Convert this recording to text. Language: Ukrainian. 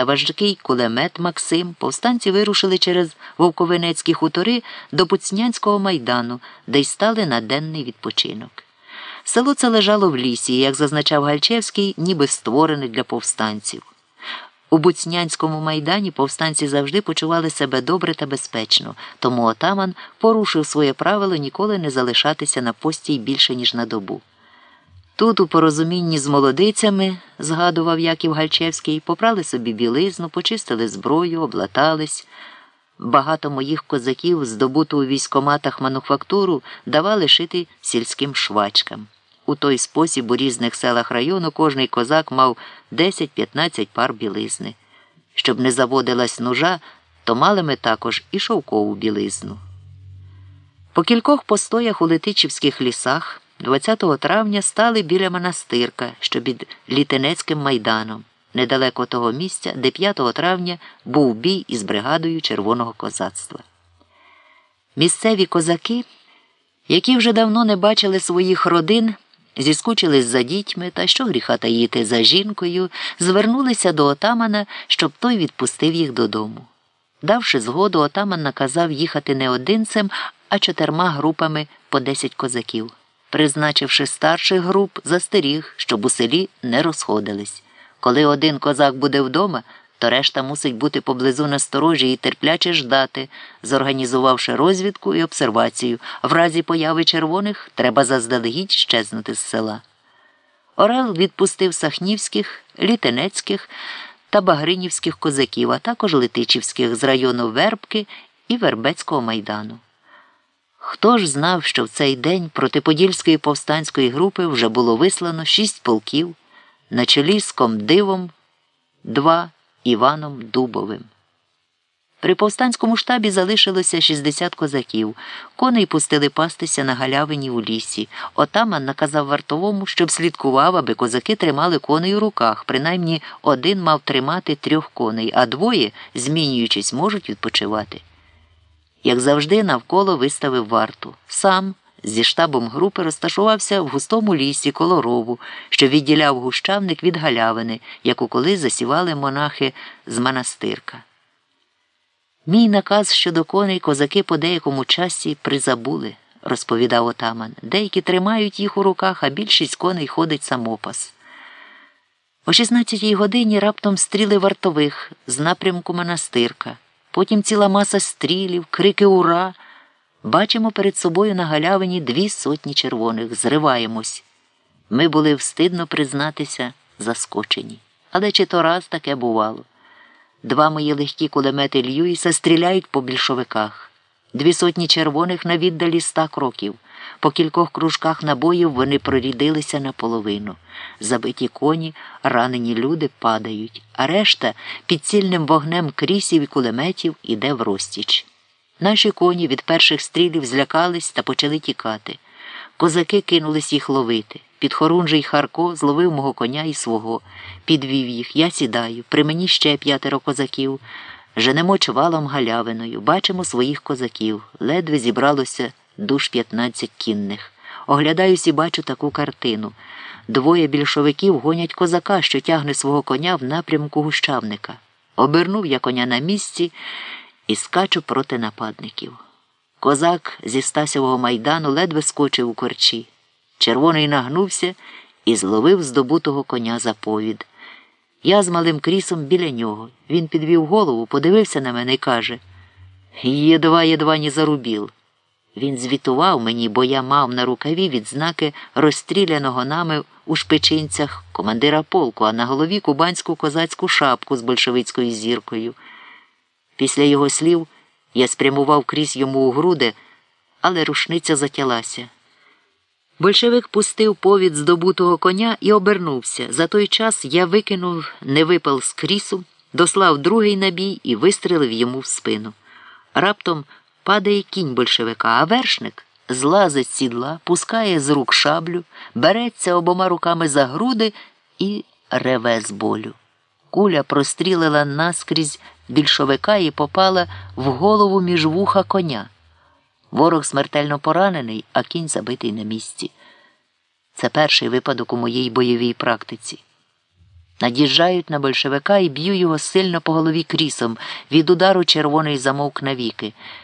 та важкий кулемет Максим повстанці вирушили через Вовковинецькі хутори до Буцнянського майдану, де й стали на денний відпочинок. Село це лежало в лісі, як зазначав Гальчевський, ніби створене для повстанців. У Буцнянському майдані повстанці завжди почували себе добре та безпечно, тому отаман порушив своє правило ніколи не залишатися на пості більше, ніж на добу. Тут, у порозумінні з молодицями, згадував Яків Гальчевський, попрали собі білизну, почистили зброю, облатались. Багато моїх козаків, здобуту у військоматах мануфактуру, давали шити сільським швачкам. У той спосіб у різних селах району кожний козак мав 10-15 пар білизни. Щоб не заводилась нужа, то мали ми також і шовкову білизну. По кількох постоях у Летичівських лісах 20 травня стали біля монастирка, що під Літинецьким майданом, недалеко того місця, де 5 травня був бій із бригадою Червоного козацтва. Місцеві козаки, які вже давно не бачили своїх родин, зіскучились за дітьми та що гріха таїти за жінкою, звернулися до отамана, щоб той відпустив їх додому. Давши згоду, отаман наказав їхати не одинцем, а чотирма групами по 10 козаків. Призначивши старших груп, застеріг, щоб у селі не розходились. Коли один козак буде вдома, то решта мусить бути поблизу насторожі і терпляче ждати, зорганізувавши розвідку і обсервацію. В разі появи червоних треба заздалегідь щезнути з села. Орел відпустив сахнівських, літенецьких та багринівських козаків, а також летичівських з району Вербки і Вербецького майдану. Хто ж знав, що в цей день проти Подільської повстанської групи вже було вислано шість полків на чолі з комдивом, два Іваном Дубовим. При повстанському штабі залишилося 60 козаків. Коней пустили пастися на галявині у лісі. Отаман наказав вартовому, щоб слідкував, аби козаки тримали коней у руках. Принаймні один мав тримати трьох коней, а двоє, змінюючись, можуть відпочивати. Як завжди, навколо виставив варту. Сам зі штабом групи розташувався в густому лісі коло рову, що відділяв гущавник від галявини, яку колись засівали монахи з монастирка. Мій наказ щодо коней козаки по деякому часі призабули, розповідав отаман. Деякі тримають їх у руках, а більшість коней ходить самопас. О 16-й годині раптом стріли вартових з напрямку монастирка. Потім ціла маса стрілів, крики ура. Бачимо перед собою на галявині дві сотні червоних, зриваємось. Ми були встидно признатися, заскочені. Але чи то раз таке бувало? Два мої легкі кулемети Льюіса стріляють по більшовиках. Дві сотні червоних на віддалі ста кроків. По кількох кружках набоїв вони прорідилися наполовину. Забиті коні, ранені люди падають, а решта під цільним вогнем крісів і кулеметів іде в розтіч. Наші коні від перших стрілів злякались та почали тікати. Козаки кинулись їх ловити. Підхорунжий Харко зловив мого коня і свого, підвів їх. Я сідаю. При мені ще п'ятеро козаків. Женемо чвалом галявиною, бачимо своїх козаків. Ледве зібралося душ 15 кінних. Оглядаюсь і бачу таку картину. Двоє більшовиків гонять козака, що тягне свого коня в напрямку гущавника. Обернув я коня на місці і скачу проти нападників. Козак зі Стасового майдану ледве скочив у корчі. Червоний нагнувся і зловив здобутого коня за повід. Я з малим крісом біля нього. Він підвів голову, подивився на мене і каже Єдва єдва не зарубіл. Він звітував мені, бо я мав на рукаві відзнаки розстріляного нами у шпичинцях командира полку, а на голові кубанську козацьку шапку з большевицькою зіркою. Після його слів я спрямував крізь йому у груди, але рушниця затялася. Большевик пустив повід здобутого коня і обернувся. За той час я викинув невипал з крісу, дослав другий набій і вистрелив йому в спину. Раптом падає кінь большевика, а вершник злазить з сідла, пускає з рук шаблю, береться обома руками за груди і реве з болю. Куля прострілила наскрізь більшовика і попала в голову між вуха коня. Ворог смертельно поранений, а кінь забитий на місці. Це перший випадок у моїй бойовій практиці. Над'їжджають на большевика і б'ю його сильно по голові крісом. Від удару червоний замовк навіки.